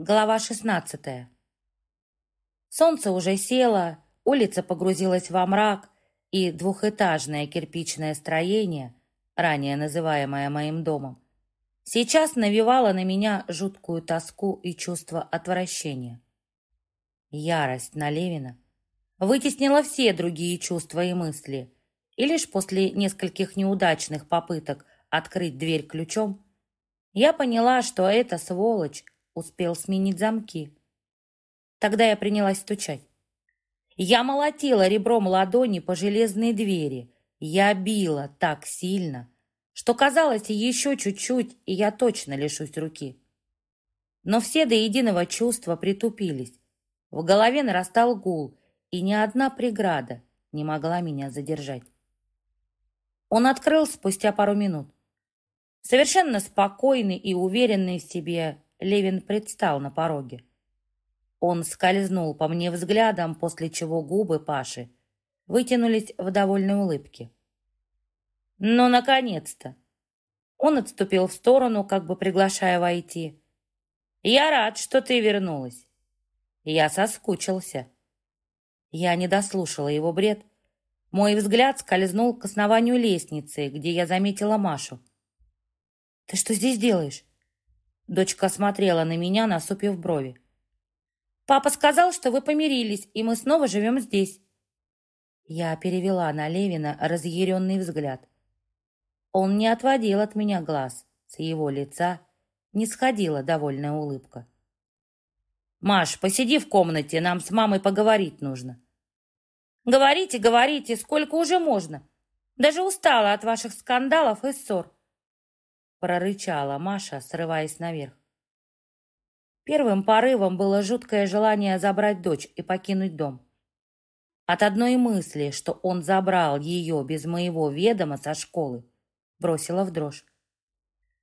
Глава 16. Солнце уже село, улица погрузилась во мрак, и двухэтажное кирпичное строение, ранее называемое моим домом, сейчас навевало на меня жуткую тоску и чувство отвращения. Ярость на Левина вытеснила все другие чувства и мысли, и лишь после нескольких неудачных попыток открыть дверь ключом я поняла, что эта сволочь успел сменить замки. Тогда я принялась стучать. Я молотила ребром ладони по железной двери. Я била так сильно, что казалось еще чуть-чуть, и я точно лишусь руки. Но все до единого чувства притупились. В голове нарастал гул, и ни одна преграда не могла меня задержать. Он открыл спустя пару минут. Совершенно спокойный и уверенный в себе, Левин предстал на пороге. Он скользнул по мне взглядом, после чего губы Паши вытянулись в довольной улыбке. «Ну, наконец-то!» Он отступил в сторону, как бы приглашая войти. «Я рад, что ты вернулась. Я соскучился». Я не дослушала его бред. Мой взгляд скользнул к основанию лестницы, где я заметила Машу. «Ты что здесь делаешь?» Дочка смотрела на меня, насупив брови. «Папа сказал, что вы помирились, и мы снова живем здесь». Я перевела на Левина разъяренный взгляд. Он не отводил от меня глаз. С его лица не сходила довольная улыбка. «Маш, посиди в комнате, нам с мамой поговорить нужно». «Говорите, говорите, сколько уже можно. Даже устала от ваших скандалов и ссор прорычала Маша, срываясь наверх. Первым порывом было жуткое желание забрать дочь и покинуть дом. От одной мысли, что он забрал ее без моего ведома со школы, бросила в дрожь.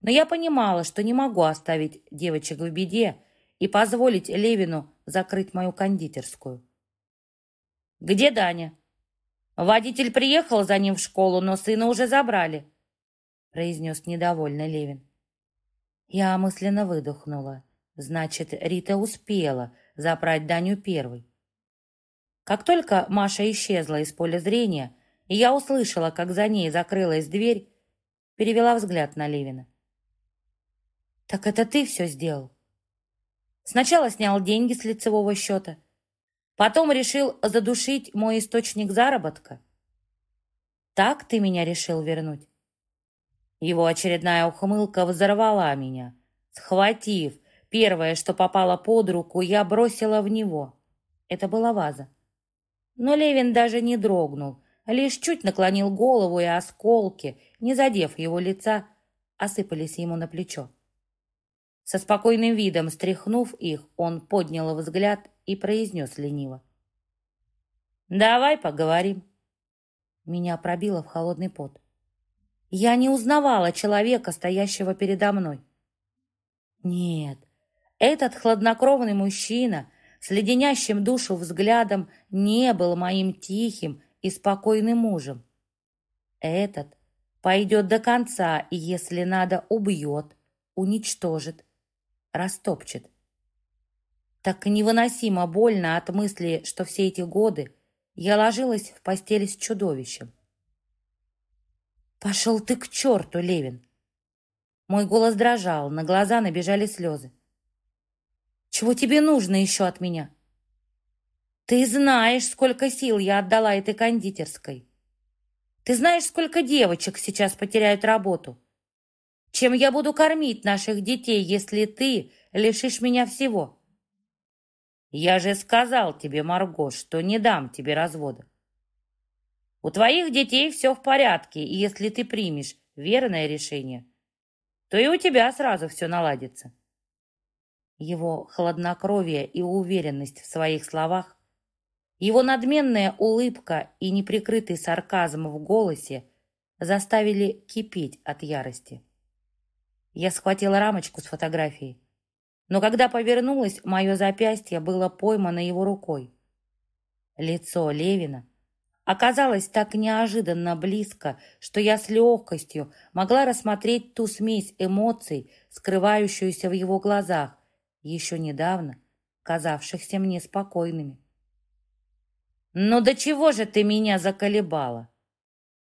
Но я понимала, что не могу оставить девочек в беде и позволить Левину закрыть мою кондитерскую. «Где Даня?» «Водитель приехал за ним в школу, но сына уже забрали произнес недовольно Левин. Я мысленно выдохнула. Значит, Рита успела забрать Даню первой. Как только Маша исчезла из поля зрения, и я услышала, как за ней закрылась дверь, перевела взгляд на Левина. «Так это ты все сделал?» Сначала снял деньги с лицевого счета, потом решил задушить мой источник заработка. Так ты меня решил вернуть? Его очередная ухмылка взорвала меня. Схватив первое, что попало под руку, я бросила в него. Это была ваза. Но Левин даже не дрогнул, лишь чуть наклонил голову, и осколки, не задев его лица, осыпались ему на плечо. Со спокойным видом стряхнув их, он поднял взгляд и произнес лениво. «Давай поговорим». Меня пробило в холодный пот. Я не узнавала человека, стоящего передо мной. Нет, этот хладнокровный мужчина с леденящим душу взглядом не был моим тихим и спокойным мужем. Этот пойдет до конца и, если надо, убьет, уничтожит, растопчет. Так невыносимо больно от мысли, что все эти годы я ложилась в постели с чудовищем. «Пошел ты к черту, Левин!» Мой голос дрожал, на глаза набежали слезы. «Чего тебе нужно еще от меня?» «Ты знаешь, сколько сил я отдала этой кондитерской. Ты знаешь, сколько девочек сейчас потеряют работу. Чем я буду кормить наших детей, если ты лишишь меня всего?» «Я же сказал тебе, Марго, что не дам тебе развода. У твоих детей все в порядке, и если ты примешь верное решение, то и у тебя сразу все наладится. Его хладнокровие и уверенность в своих словах, его надменная улыбка и неприкрытый сарказм в голосе заставили кипеть от ярости. Я схватила рамочку с фотографией, но когда повернулась, мое запястье было поймано его рукой. Лицо Левина — оказалось так неожиданно близко, что я с легкостью могла рассмотреть ту смесь эмоций, скрывающуюся в его глазах, еще недавно казавшихся мне спокойными. «Ну до чего же ты меня заколебала?»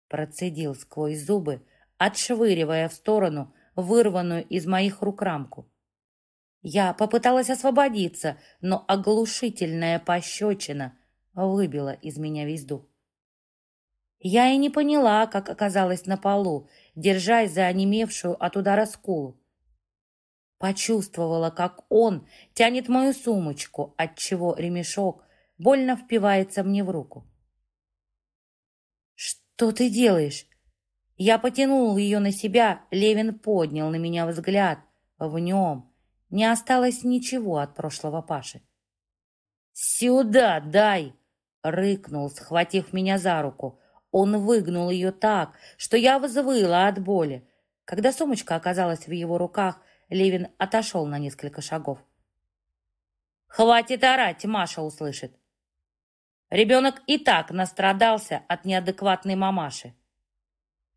Процедил сквозь зубы, отшвыривая в сторону вырванную из моих рук рамку. Я попыталась освободиться, но оглушительная пощечина выбила из меня весь дух. Я и не поняла, как оказалась на полу, держась за онемевшую от удара скулу. Почувствовала, как он тянет мою сумочку, отчего ремешок больно впивается мне в руку. «Что ты делаешь?» Я потянул ее на себя, Левин поднял на меня взгляд. В нем не осталось ничего от прошлого Паши. «Сюда дай!» — рыкнул, схватив меня за руку. Он выгнул ее так, что я взвыла от боли. Когда сумочка оказалась в его руках, Левин отошел на несколько шагов. «Хватит орать, Маша услышит!» Ребенок и так настрадался от неадекватной мамаши.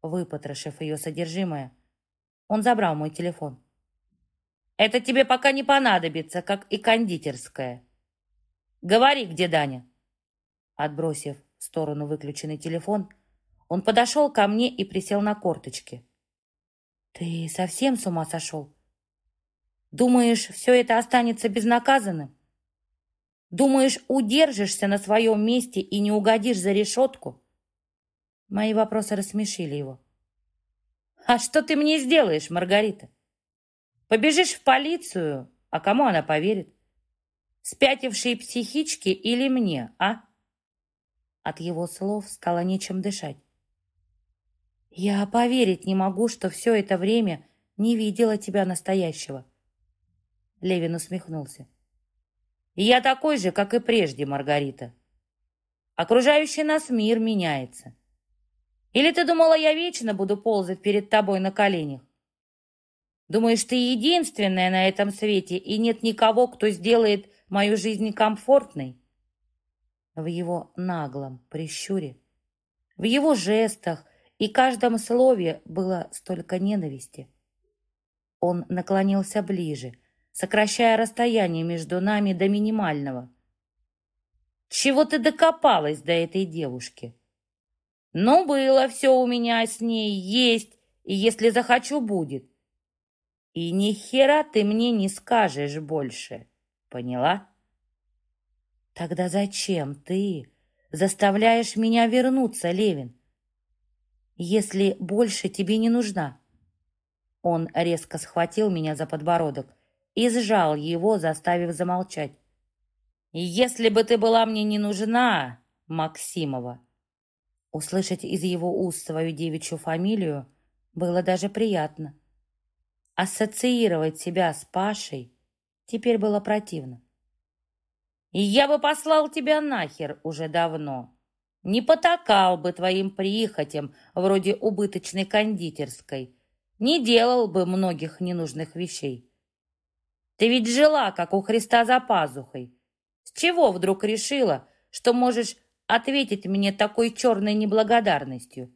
Выпотрошив ее содержимое, он забрал мой телефон. «Это тебе пока не понадобится, как и кондитерская. Говори, где Даня?» Отбросив в сторону выключенный телефон, он подошел ко мне и присел на корточки. «Ты совсем с ума сошел? Думаешь, все это останется безнаказанным? Думаешь, удержишься на своем месте и не угодишь за решетку?» Мои вопросы рассмешили его. «А что ты мне сделаешь, Маргарита? Побежишь в полицию, а кому она поверит? Спятившие психички или мне, а?» От его слов стало нечем дышать. «Я поверить не могу, что все это время не видела тебя настоящего». Левин усмехнулся. «Я такой же, как и прежде, Маргарита. Окружающий нас мир меняется. Или ты думала, я вечно буду ползать перед тобой на коленях? Думаешь, ты единственная на этом свете, и нет никого, кто сделает мою жизнь комфортной?» В его наглом прищуре, в его жестах и каждом слове было столько ненависти. Он наклонился ближе, сокращая расстояние между нами до минимального. «Чего ты докопалась до этой девушки?» Но было все у меня с ней, есть, и если захочу, будет. И ни хера ты мне не скажешь больше, поняла? Тогда зачем ты заставляешь меня вернуться, Левин? Если больше тебе не нужна. Он резко схватил меня за подбородок и сжал его, заставив замолчать. «Если бы ты была мне не нужна, Максимова, Услышать из его уст свою девичью фамилию было даже приятно. Ассоциировать себя с Пашей теперь было противно. И я бы послал тебя нахер уже давно. Не потакал бы твоим прихотям вроде убыточной кондитерской. Не делал бы многих ненужных вещей. Ты ведь жила, как у Христа за пазухой. С чего вдруг решила, что можешь ответить мне такой черной неблагодарностью.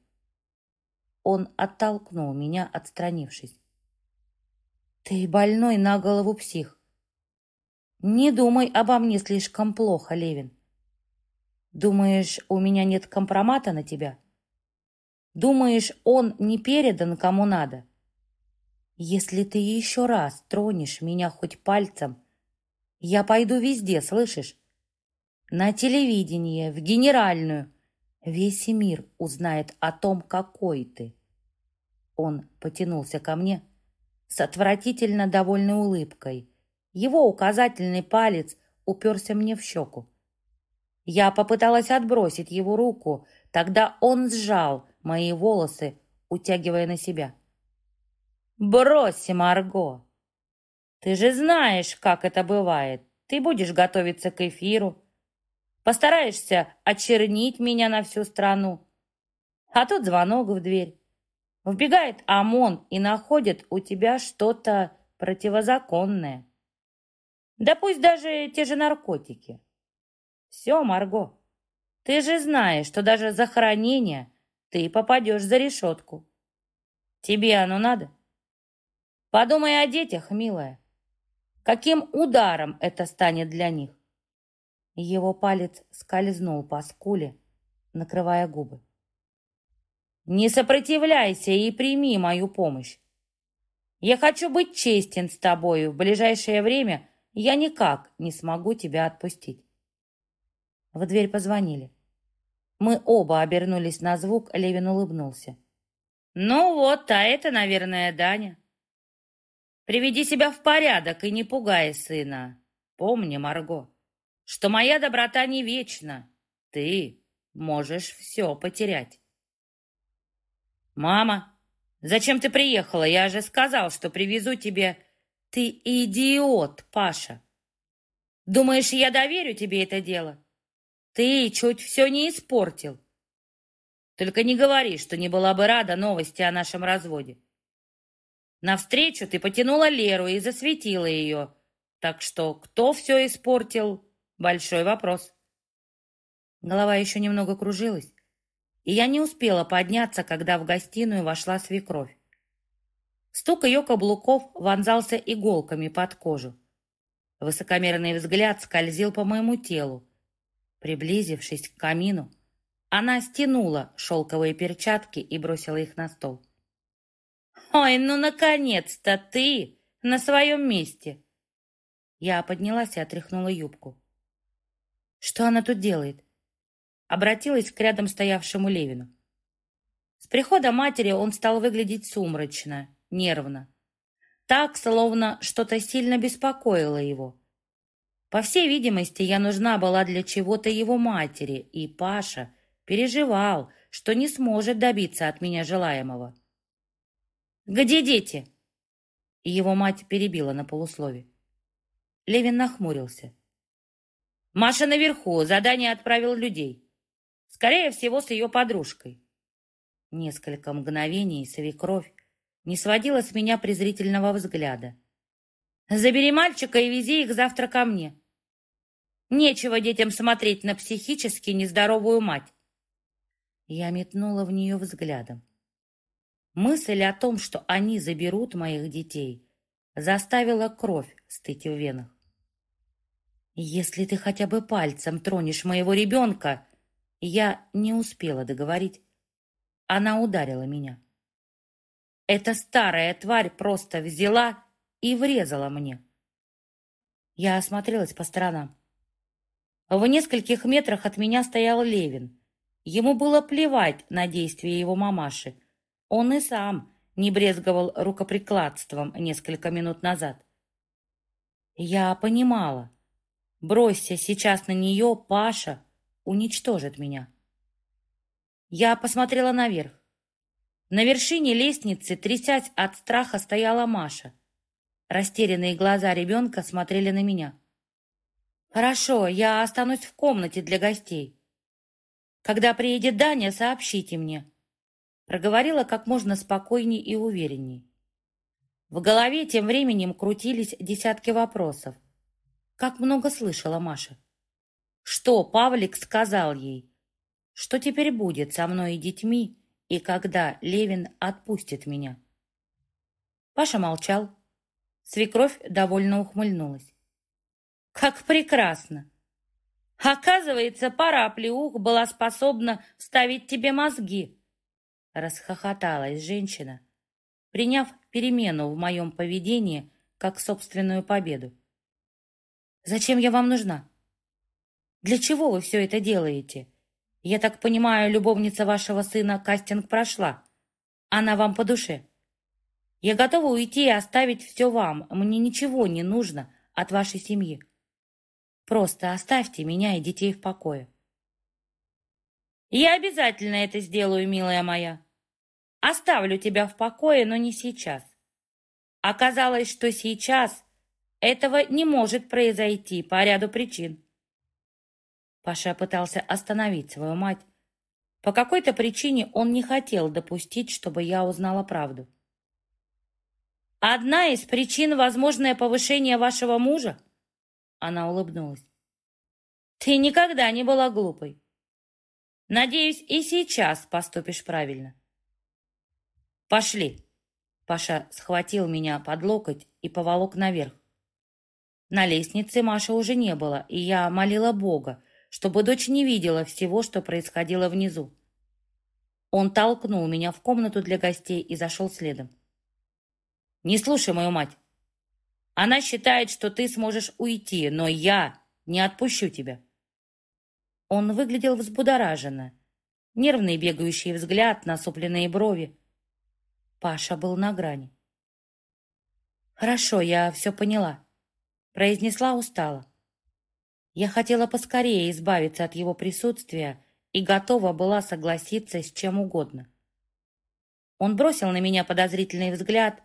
Он оттолкнул меня, отстранившись. Ты больной на голову псих. Не думай обо мне слишком плохо, Левин. Думаешь, у меня нет компромата на тебя? Думаешь, он не передан кому надо? Если ты еще раз тронешь меня хоть пальцем, я пойду везде, слышишь? на телевидение, в генеральную. Весь мир узнает о том, какой ты. Он потянулся ко мне с отвратительно довольной улыбкой. Его указательный палец уперся мне в щеку. Я попыталась отбросить его руку, тогда он сжал мои волосы, утягивая на себя. «Брось, Марго! Ты же знаешь, как это бывает. Ты будешь готовиться к эфиру, Постараешься очернить меня на всю страну. А тут звонок в дверь. Вбегает ОМОН и находит у тебя что-то противозаконное. Да пусть даже те же наркотики. Все, Марго, ты же знаешь, что даже за хранение ты попадешь за решетку. Тебе оно надо? Подумай о детях, милая. каким ударом это станет для них. Его палец скользнул по скуле, накрывая губы. «Не сопротивляйся и прими мою помощь. Я хочу быть честен с тобою. В ближайшее время я никак не смогу тебя отпустить». В дверь позвонили. Мы оба обернулись на звук, Левин улыбнулся. «Ну вот, а это, наверное, Даня. Приведи себя в порядок и не пугай сына. Помни, Марго, что моя доброта не вечна. Ты можешь все потерять». «Мама, зачем ты приехала? Я же сказал, что привезу тебе...» «Ты идиот, Паша! Думаешь, я доверю тебе это дело? Ты чуть все не испортил. Только не говори, что не была бы рада новости о нашем разводе. Навстречу ты потянула Леру и засветила ее. Так что кто все испортил? Большой вопрос. Голова еще немного кружилась, и я не успела подняться, когда в гостиную вошла свекровь. Стук ее каблуков вонзался иголками под кожу. Высокомерный взгляд скользил по моему телу. Приблизившись к камину, она стянула шелковые перчатки и бросила их на стол. «Ой, ну, наконец-то ты на своем месте!» Я поднялась и отряхнула юбку. «Что она тут делает?» Обратилась к рядом стоявшему Левину. С прихода матери он стал выглядеть сумрачно, нервно. Так, словно что-то сильно беспокоило его. По всей видимости, я нужна была для чего-то его матери, и Паша переживал, что не сможет добиться от меня желаемого. «Где дети?» Его мать перебила на полуслове. Левин нахмурился. «Маша наверху, задание отправил людей. Скорее всего, с ее подружкой». Несколько мгновений свекровь не сводила с меня презрительного взгляда. «Забери мальчика и вези их завтра ко мне. Нечего детям смотреть на психически нездоровую мать. Я метнула в нее взглядом. Мысль о том, что они заберут моих детей, заставила кровь стыть в венах. «Если ты хотя бы пальцем тронешь моего ребенка...» Я не успела договорить. Она ударила меня. Эта старая тварь просто взяла и врезала мне. Я осмотрелась по сторонам. В нескольких метрах от меня стоял Левин. Ему было плевать на действия его мамаши. Он и сам не брезговал рукоприкладством несколько минут назад. Я понимала, бросься сейчас на нее, Паша уничтожит меня. Я посмотрела наверх. На вершине лестницы, трясясь от страха, стояла Маша. Растерянные глаза ребенка смотрели на меня. «Хорошо, я останусь в комнате для гостей. Когда приедет Даня, сообщите мне», проговорила как можно спокойней и уверенней. В голове тем временем крутились десятки вопросов. Как много слышала Маша. Что Павлик сказал ей? Что теперь будет со мной и детьми, и когда Левин отпустит меня? Паша молчал. Свекровь довольно ухмыльнулась. Как прекрасно! Оказывается, пара оплеух была способна вставить тебе мозги. Расхохоталась женщина, приняв перемену в моем поведении как собственную победу. «Зачем я вам нужна? Для чего вы все это делаете? Я так понимаю, любовница вашего сына кастинг прошла. Она вам по душе. Я готова уйти и оставить все вам. Мне ничего не нужно от вашей семьи. Просто оставьте меня и детей в покое. Я обязательно это сделаю, милая моя. Оставлю тебя в покое, но не сейчас. Оказалось, что сейчас этого не может произойти по ряду причин. Паша пытался остановить свою мать. По какой-то причине он не хотел допустить, чтобы я узнала правду. «Одна из причин — возможное повышение вашего мужа?» Она улыбнулась. «Ты никогда не была глупой. Надеюсь, и сейчас поступишь правильно». «Пошли!» Паша схватил меня под локоть и поволок наверх. На лестнице Маши уже не было, и я молила Бога, чтобы дочь не видела всего, что происходило внизу. Он толкнул меня в комнату для гостей и зашел следом. «Не слушай мою мать. Она считает, что ты сможешь уйти, но я не отпущу тебя». Он выглядел взбудораженно. Нервный бегающий взгляд, насупленные брови. Паша был на грани. «Хорошо, я все поняла», — произнесла устало. Я хотела поскорее избавиться от его присутствия и готова была согласиться с чем угодно. Он бросил на меня подозрительный взгляд.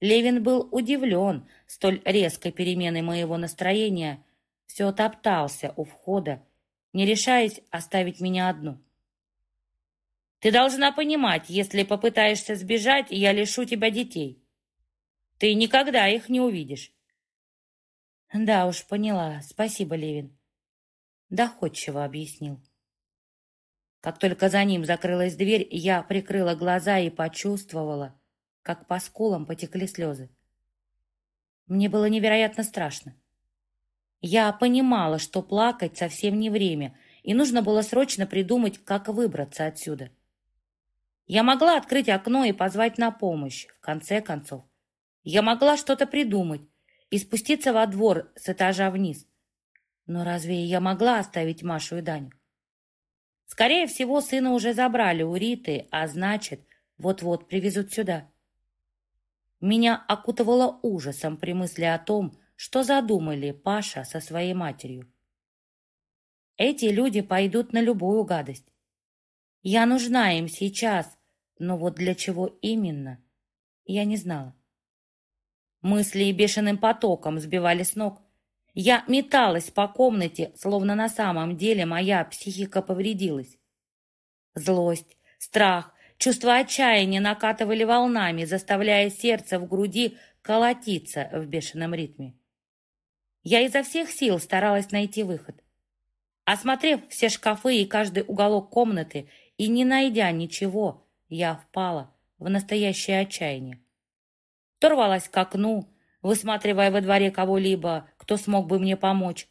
Левин был удивлен столь резкой переменой моего настроения, все топтался у входа, не решаясь оставить меня одну. «Ты должна понимать, если попытаешься сбежать, я лишу тебя детей. Ты никогда их не увидишь». «Да уж, поняла. Спасибо, Левин». Доходчиво объяснил. Как только за ним закрылась дверь, я прикрыла глаза и почувствовала, как по скулам потекли слезы. Мне было невероятно страшно. Я понимала, что плакать совсем не время, и нужно было срочно придумать, как выбраться отсюда. Я могла открыть окно и позвать на помощь, в конце концов. Я могла что-то придумать и спуститься во двор с этажа вниз. Но разве я могла оставить Машу и Даню? Скорее всего, сына уже забрали у Риты, а значит, вот-вот привезут сюда. Меня окутывало ужасом при мысли о том, что задумали Паша со своей матерью. Эти люди пойдут на любую гадость. Я нужна им сейчас, но вот для чего именно, я не знала. Мысли бешеным потоком сбивали с ног, я металась по комнате, словно на самом деле моя психика повредилась. Злость, страх, чувство отчаяния накатывали волнами, заставляя сердце в груди колотиться в бешеном ритме. Я изо всех сил старалась найти выход. Осмотрев все шкафы и каждый уголок комнаты и не найдя ничего, я впала в настоящее отчаяние. Торвалась к окну, высматривая во дворе кого-либо, кто смог бы мне помочь,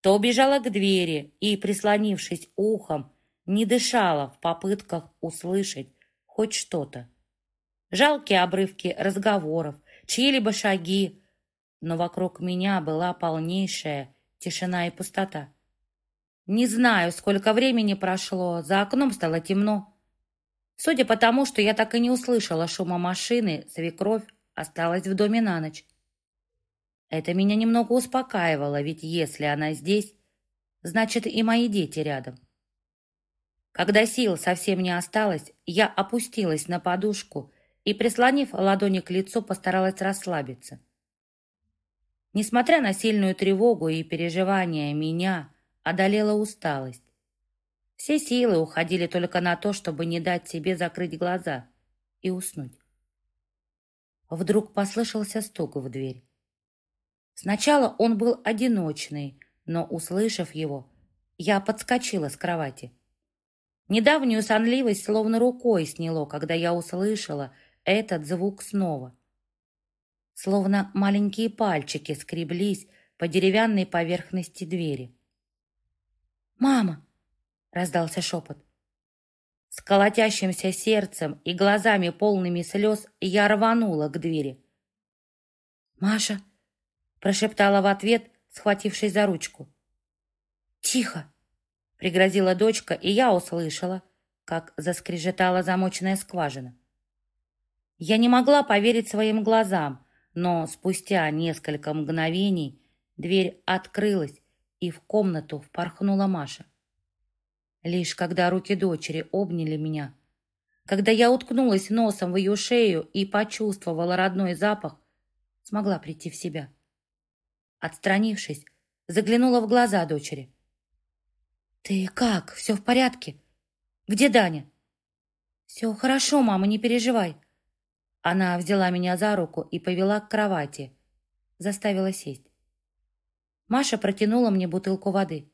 то убежала к двери и, прислонившись ухом, не дышала в попытках услышать хоть что-то. Жалкие обрывки разговоров, чьи-либо шаги, но вокруг меня была полнейшая тишина и пустота. Не знаю, сколько времени прошло, за окном стало темно. Судя по тому, что я так и не услышала шума машины, свекровь осталась в доме на ночь. Это меня немного успокаивало, ведь если она здесь, значит и мои дети рядом. Когда сил совсем не осталось, я опустилась на подушку и, прислонив ладони к лицу, постаралась расслабиться. Несмотря на сильную тревогу и переживания, меня одолела усталость. Все силы уходили только на то, чтобы не дать себе закрыть глаза и уснуть. Вдруг послышался стук в дверь. Сначала он был одиночный, но, услышав его, я подскочила с кровати. Недавнюю сонливость словно рукой сняло, когда я услышала этот звук снова. Словно маленькие пальчики скреблись по деревянной поверхности двери. «Мама!» — раздался шепот. С колотящимся сердцем и глазами полными слез я рванула к двери. «Маша!» прошептала в ответ, схватившись за ручку. «Тихо!» — пригрозила дочка, и я услышала, как заскрежетала замоченная скважина. Я не могла поверить своим глазам, но спустя несколько мгновений дверь открылась, и в комнату впорхнула Маша. Лишь когда руки дочери обняли меня, когда я уткнулась носом в ее шею и почувствовала родной запах, смогла прийти в себя. Отстранившись, заглянула в глаза дочери. «Ты как? Все в порядке? Где Даня?» «Все хорошо, мама, не переживай». Она взяла меня за руку и повела к кровати. Заставила сесть. Маша протянула мне бутылку воды.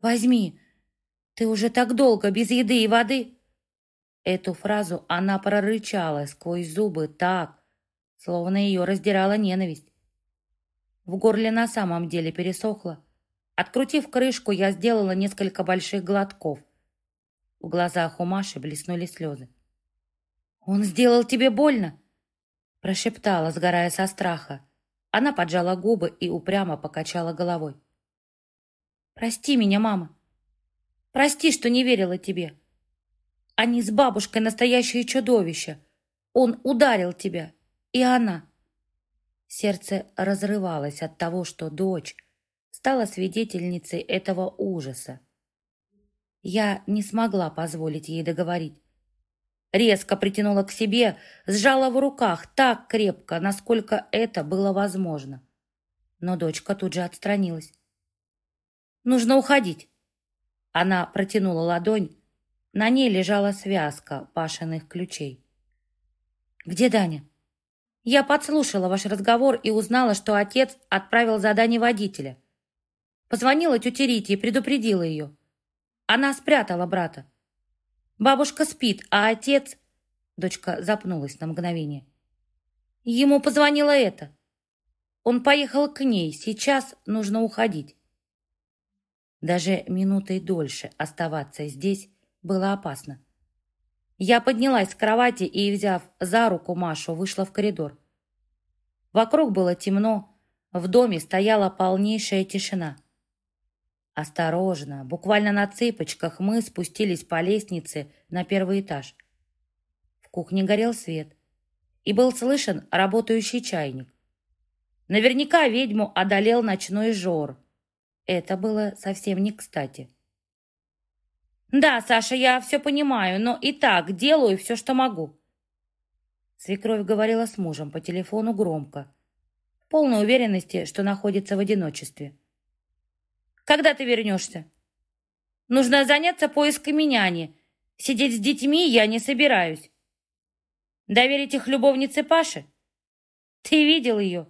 «Возьми, ты уже так долго без еды и воды!» Эту фразу она прорычала сквозь зубы так, словно ее раздирала ненависть. В горле на самом деле пересохло. Открутив крышку, я сделала несколько больших глотков. В глазах у Маши блеснули слезы. «Он сделал тебе больно?» Прошептала, сгорая со страха. Она поджала губы и упрямо покачала головой. «Прости меня, мама. Прости, что не верила тебе. Они с бабушкой настоящее чудовище. Он ударил тебя, и она». Сердце разрывалось от того, что дочь стала свидетельницей этого ужаса. Я не смогла позволить ей договорить. Резко притянула к себе, сжала в руках так крепко, насколько это было возможно. Но дочка тут же отстранилась. «Нужно уходить!» Она протянула ладонь, на ней лежала связка пашиных ключей. «Где Даня?» Я подслушала ваш разговор и узнала, что отец отправил задание водителя. Позвонила тете Рите и предупредила ее. Она спрятала брата. Бабушка спит, а отец... Дочка запнулась на мгновение. Ему позвонила это. Он поехал к ней. Сейчас нужно уходить. Даже минутой дольше оставаться здесь было опасно. Я поднялась с кровати и, взяв за руку Машу, вышла в коридор. Вокруг было темно, в доме стояла полнейшая тишина. Осторожно, буквально на цыпочках, мы спустились по лестнице на первый этаж. В кухне горел свет, и был слышен работающий чайник. Наверняка ведьму одолел ночной жор. Это было совсем не кстати. «Да, Саша, я все понимаю, но и так делаю все, что могу». Свекровь говорила с мужем по телефону громко, в полной уверенности, что находится в одиночестве. «Когда ты вернешься?» «Нужно заняться поисками няни. Сидеть с детьми я не собираюсь». «Доверить их любовнице Паше?» «Ты видел ее?»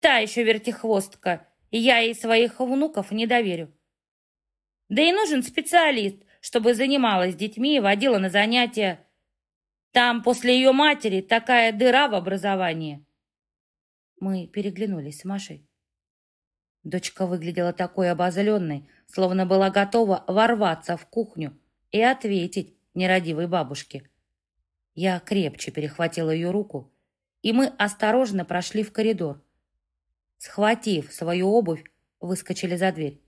«Та еще вертихвостка, я ей своих внуков не доверю». «Да и нужен специалист, чтобы занималась детьми и водила на занятия. Там после ее матери такая дыра в образовании. Мы переглянулись с Машей. Дочка выглядела такой обозленной, словно была готова ворваться в кухню и ответить нерадивой бабушке. Я крепче перехватила ее руку, и мы осторожно прошли в коридор. Схватив свою обувь, выскочили за дверь.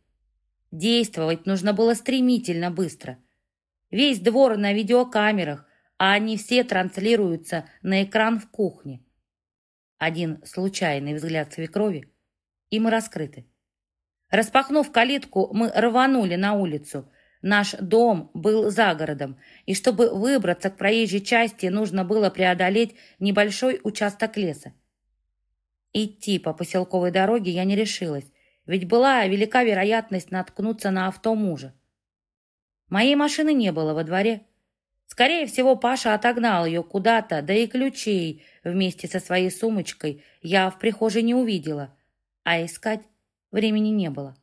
Действовать нужно было стремительно быстро. Весь двор на видеокамерах, а они все транслируются на экран в кухне. Один случайный взгляд свекрови, и мы раскрыты. Распахнув калитку, мы рванули на улицу. Наш дом был за городом, и чтобы выбраться к проезжей части, нужно было преодолеть небольшой участок леса. Идти по поселковой дороге я не решилась, ведь была велика вероятность наткнуться на авто мужа. Моей машины не было во дворе. Скорее всего, Паша отогнал ее куда-то, да и ключей вместе со своей сумочкой я в прихожей не увидела, а искать времени не было.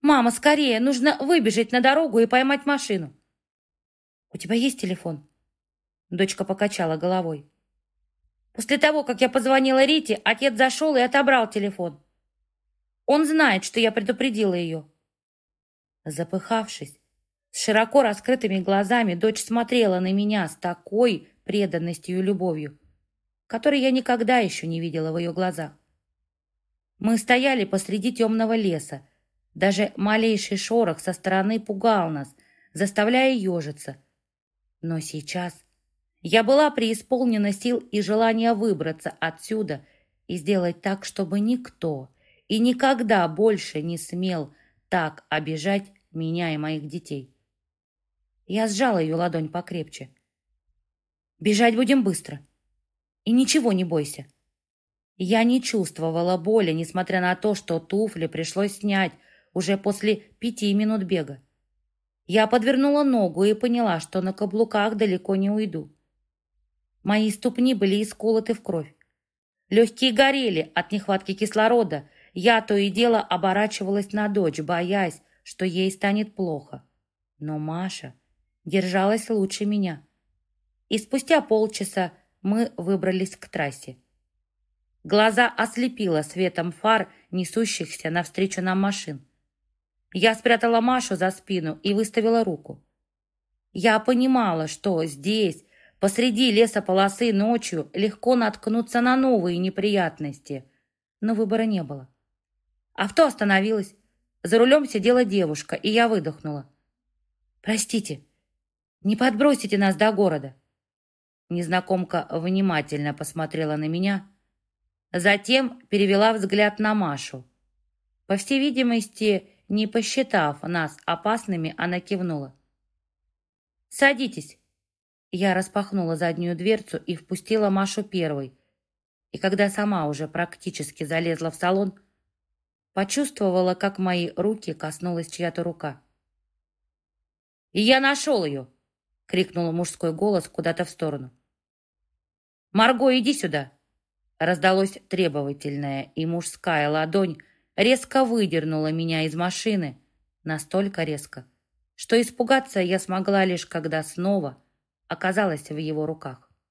«Мама, скорее! Нужно выбежать на дорогу и поймать машину!» «У тебя есть телефон?» Дочка покачала головой. После того, как я позвонила Рите, отец зашел и отобрал телефон. Он знает, что я предупредила ее. Запыхавшись, с широко раскрытыми глазами дочь смотрела на меня с такой преданностью и любовью, которой я никогда еще не видела в ее глазах. Мы стояли посреди темного леса. Даже малейший шорох со стороны пугал нас, заставляя ежиться. Но сейчас я была преисполнена сил и желания выбраться отсюда и сделать так, чтобы никто и никогда больше не смел так обижать меня и моих детей. Я сжала ее ладонь покрепче. «Бежать будем быстро. И ничего не бойся». Я не чувствовала боли, несмотря на то, что туфли пришлось снять уже после пяти минут бега. Я подвернула ногу и поняла, что на каблуках далеко не уйду. Мои ступни были исколоты в кровь. Легкие горели от нехватки кислорода, я то и дело оборачивалась на дочь, боясь, что ей станет плохо. Но Маша держалась лучше меня. И спустя полчаса мы выбрались к трассе. Глаза ослепило светом фар, несущихся навстречу нам машин. Я спрятала Машу за спину и выставила руку. Я понимала, что здесь, посреди лесополосы ночью, легко наткнуться на новые неприятности, но выбора не было. Авто остановилось. За рулем сидела девушка, и я выдохнула. «Простите, не подбросите нас до города?» Незнакомка внимательно посмотрела на меня, затем перевела взгляд на Машу. По всей видимости, не посчитав нас опасными, она кивнула. «Садитесь!» Я распахнула заднюю дверцу и впустила Машу первой. И когда сама уже практически залезла в салон, почувствовала, как мои руки коснулась чья-то рука. «И я нашел ее!» — крикнул мужской голос куда-то в сторону. «Марго, иди сюда!» Раздалось требовательное, и мужская ладонь резко выдернула меня из машины, настолько резко, что испугаться я смогла лишь когда снова оказалась в его руках.